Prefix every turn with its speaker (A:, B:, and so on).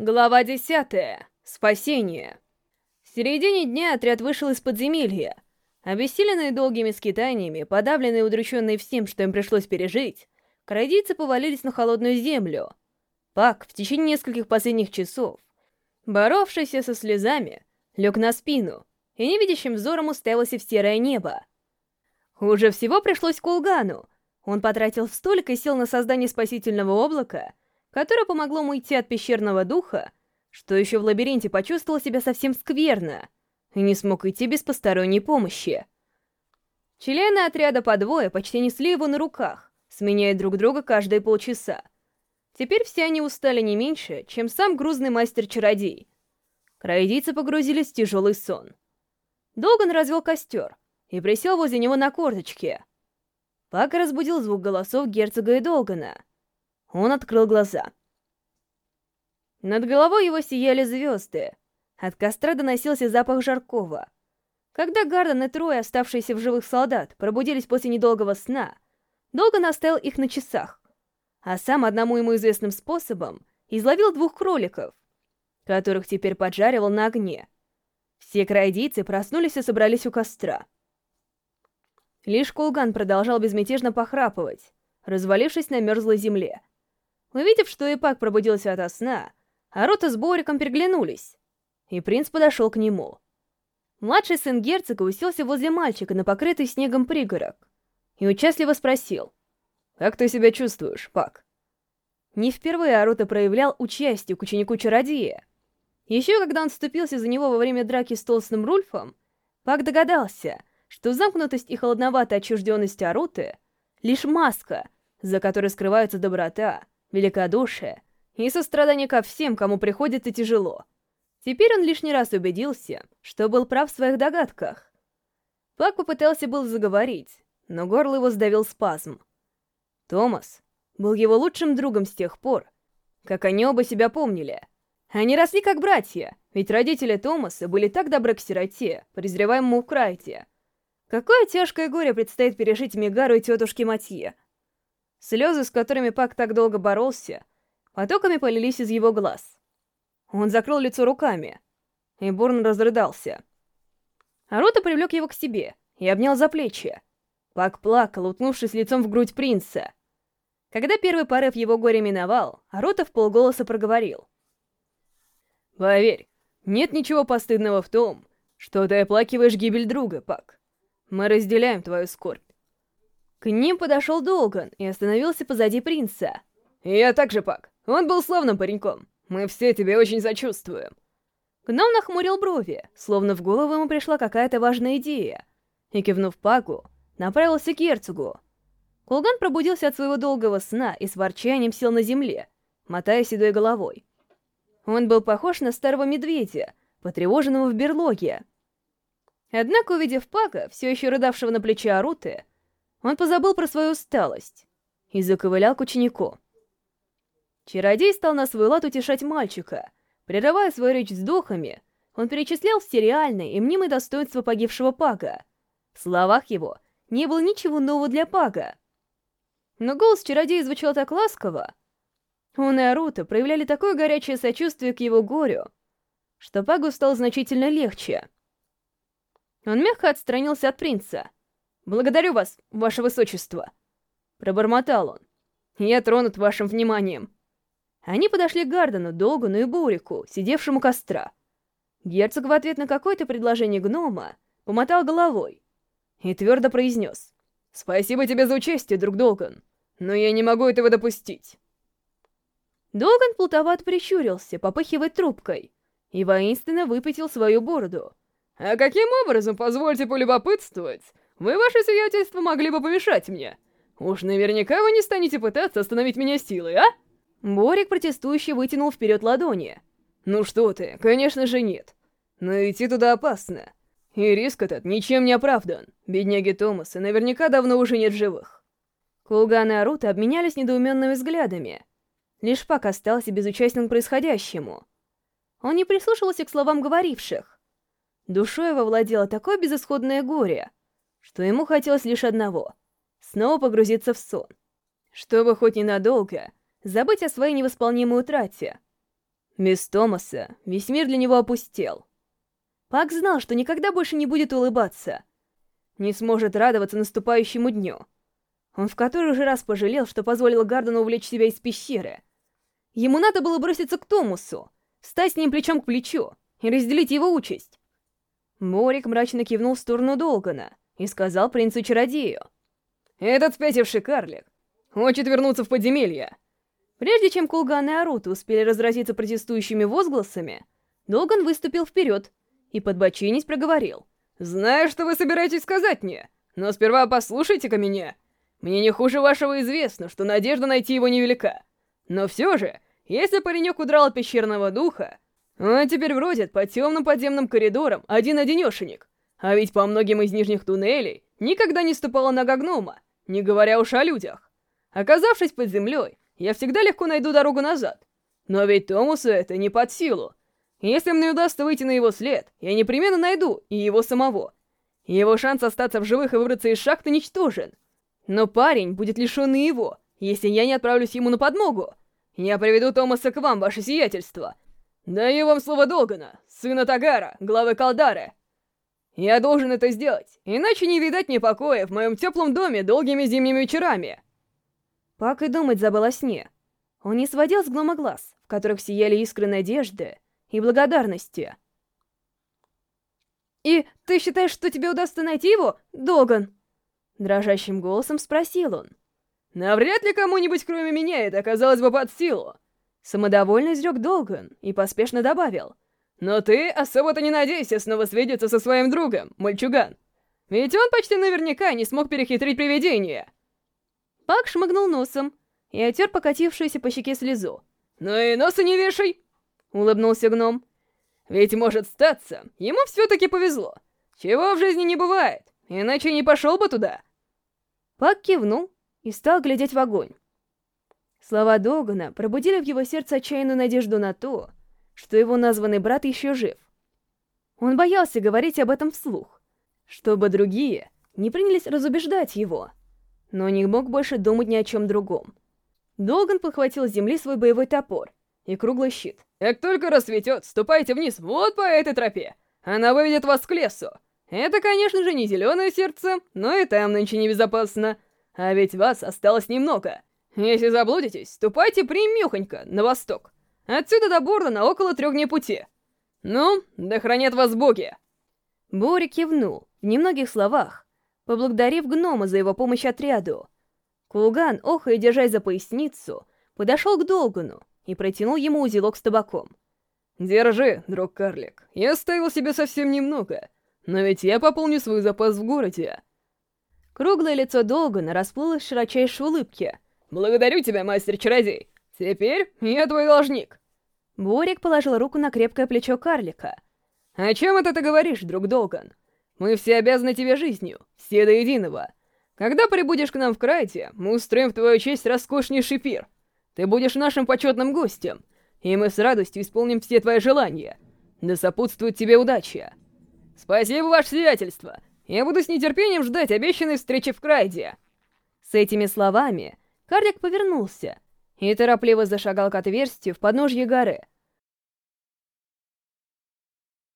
A: Глава 10. Спасение. В середине дня отряд вышел из подземелья. Обессиленные долгими скитаниями, подавленные и удрученные всем, что им пришлось пережить, крайдийцы повалились на холодную землю. Пак в течение нескольких последних часов, боровшийся со слезами, лег на спину и невидящим взором уставился в серое небо. Уже всего пришлось Кулгану. Он потратил столько сил на создание спасительного облака — которое помогло ему уйти от пещерного духа, что еще в лабиринте почувствовал себя совсем скверно и не смог идти без посторонней помощи. Члены отряда по двое почти несли его на руках, сменяя друг друга каждые полчаса. Теперь все они устали не меньше, чем сам грузный мастер-чародей. Краедийцы погрузились в тяжелый сон. Долган развел костер и присел возле него на корточке. Пак разбудил звук голосов герцога и Долгана — он открыл глаза. Над головой его сияли звезды. От костра доносился запах жаркого. Когда Гарден и трое, оставшиеся в живых солдат, пробудились после недолгого сна, долго наставил их на часах, а сам одному ему известным способом изловил двух кроликов, которых теперь поджаривал на огне. Все крайдийцы проснулись и собрались у костра. Лишь Кулган продолжал безмятежно похрапывать, развалившись на мерзлой земле. Увидев, что Ипак пробудился ото сна, Арота с Бориком переглянулись, и принц подошел к нему. Младший сын герцога уселся возле мальчика на покрытый снегом пригорок и участливо спросил, «Как ты себя чувствуешь, Пак?» Не впервые Арута проявлял участие к ученику-чародея. Еще когда он вступился за него во время драки с толстым Рульфом, Пак догадался, что замкнутость и холодноватая отчужденность Аруты — лишь маска, за которой скрывается доброта — великодушие и сострадание ко всем, кому приходится тяжело. Теперь он лишний раз убедился, что был прав в своих догадках. Пак попытался был заговорить, но горло его сдавил спазм. Томас был его лучшим другом с тех пор, как они оба себя помнили. Они росли как братья, ведь родители Томаса были так добры к сироте, презреваемому в Крайте. Какое тяжкое горе предстоит пережить Мегару и тетушке Матье — Слезы, с которыми Пак так долго боролся, потоками полились из его глаз. Он закрыл лицо руками, и бурно разрыдался. Арота привлек его к себе и обнял за плечи. Пак плакал, утнувшись лицом в грудь принца. Когда первый порыв его горя миновал, Арота в полголоса проговорил. «Поверь, нет ничего постыдного в том, что ты оплакиваешь гибель друга, Пак. Мы разделяем твою скорбь. К ним подошел Долган и остановился позади принца. «Я также, Пак. Он был славным пареньком. Мы все тебе очень сочувствуем». Гном нахмурил брови, словно в голову ему пришла какая-то важная идея. И, кивнув Паку, направился к герцогу. Кулган пробудился от своего долгого сна и с ворчанием сел на земле, мотая седой головой. Он был похож на старого медведя, потревоженного в берлоге. Однако, увидев Пака, все еще рыдавшего на плече Аруты, он позабыл про свою усталость и заковылял к ученику. Чародей стал на свой лад утешать мальчика. Прерывая свою речь вздохами, он перечислял все реальные и мнимые достоинства погибшего Пага. В словах его не было ничего нового для Пага. Но голос чародея звучал так ласково. Он и Арута проявляли такое горячее сочувствие к его горю, что Пагу стало значительно легче. Он мягко отстранился от принца — «Благодарю вас, ваше высочество!» Пробормотал он. «Я тронут вашим вниманием!» Они подошли к Гардену, Долгану и Бурику, сидевшему костра. Герцог в ответ на какое-то предложение гнома помотал головой и твердо произнес. «Спасибо тебе за участие, друг Долган, но я не могу этого допустить!» Долган плутоват прищурился, попыхивая трубкой, и воинственно выпятил свою бороду. «А каким образом, позвольте полюбопытствовать, вы, ваше сиятельство, могли бы помешать мне. Уж наверняка вы не станете пытаться остановить меня силой, а? Борик протестующе вытянул вперед ладони. Ну что ты, конечно же нет. Но идти туда опасно. И риск этот ничем не оправдан. Бедняги Томаса наверняка давно уже нет живых. Кулган и Арута обменялись недоуменными взглядами. Лишь Пак остался безучастным к происходящему. Он не прислушивался к словам говоривших. Душой его владело такое безысходное горе — что ему хотелось лишь одного — снова погрузиться в сон, чтобы хоть ненадолго забыть о своей невосполнимой утрате. Без Томаса весь мир для него опустел. Пак знал, что никогда больше не будет улыбаться, не сможет радоваться наступающему дню. Он в который же раз пожалел, что позволил Гардену увлечь себя из пещеры. Ему надо было броситься к Томусу, стать с ним плечом к плечу и разделить его участь. Морик мрачно кивнул в сторону Долгана и сказал принцу-чародею. «Этот спятивший карлик хочет вернуться в подземелье». Прежде чем Кулган и Арута успели разразиться протестующими возгласами, Долган выступил вперед и, подбочинись, проговорил. «Знаю, что вы собираетесь сказать мне, но сперва послушайте-ка меня. Мне не хуже вашего известно, что надежда найти его невелика. Но все же, если паренек удрал от пещерного духа, он теперь бродит по темным подземным коридорам один-одинешенек. А ведь по многим из нижних туннелей никогда не ступала нога гнома, не говоря уж о людях. Оказавшись под землей, я всегда легко найду дорогу назад. Но ведь Томусу это не под силу. Если мне удастся выйти на его след, я непременно найду и его самого. Его шанс остаться в живых и выбраться из шахты ничтожен. Но парень будет лишён и его, если я не отправлюсь ему на подмогу. Я приведу Томаса к вам, ваше сиятельство. Даю вам слово Долгана, сына Тагара, главы Калдары. Я должен это сделать, иначе не видать мне покоя в моем теплом доме долгими зимними вечерами. Пак и думать забыл о сне. Он не сводил с гнома глаз, в которых сияли искры надежды и благодарности. «И ты считаешь, что тебе удастся найти его, Доган?» Дрожащим голосом спросил он. «Навряд ли кому-нибудь кроме меня это оказалось бы под силу!» Самодовольно изрек Долган и поспешно добавил. «Но ты особо-то не надейся снова свидеться со своим другом, мальчуган. Ведь он почти наверняка не смог перехитрить привидение!» Пак шмыгнул носом и отер покатившуюся по щеке слезу. «Ну и носа не вешай!» — улыбнулся гном. «Ведь, может статься, ему все-таки повезло. Чего в жизни не бывает, иначе не пошел бы туда!» Пак кивнул и стал глядеть в огонь. Слова Догана пробудили в его сердце отчаянную надежду на то, что его названный брат еще жив. Он боялся говорить об этом вслух, чтобы другие не принялись разубеждать его, но не мог больше думать ни о чем другом. Долган подхватил с земли свой боевой топор и круглый щит. «Как только рассветет, ступайте вниз вот по этой тропе. Она выведет вас к лесу. Это, конечно же, не зеленое сердце, но и там нынче небезопасно. А ведь вас осталось немного. Если заблудитесь, ступайте прямехонько на восток. Отсюда до Бордена около трех дней пути. Ну, да хранят вас боги!» Бори кивнул, в немногих словах, поблагодарив гнома за его помощь отряду. Кулган, охая держась за поясницу, подошел к Долгану и протянул ему узелок с табаком. «Держи, друг-карлик, я оставил себе совсем немного». Но ведь я пополню свой запас в городе. Круглое лицо Долгана расплылось в широчайшей улыбке. «Благодарю тебя, мастер-чародей! Теперь я твой должник!» Борик положил руку на крепкое плечо карлика. «О чем это ты говоришь, друг Долган? Мы все обязаны тебе жизнью, все до единого. Когда прибудешь к нам в Крайте, мы устроим в твою честь роскошнейший пир. Ты будешь нашим почетным гостем, и мы с радостью исполним все твои желания. Да сопутствует тебе удача!» «Спасибо, ваше сиятельство! Я буду с нетерпением ждать обещанной встречи в Крайде!» С этими словами карлик повернулся и торопливо зашагал к отверстию в подножье горы —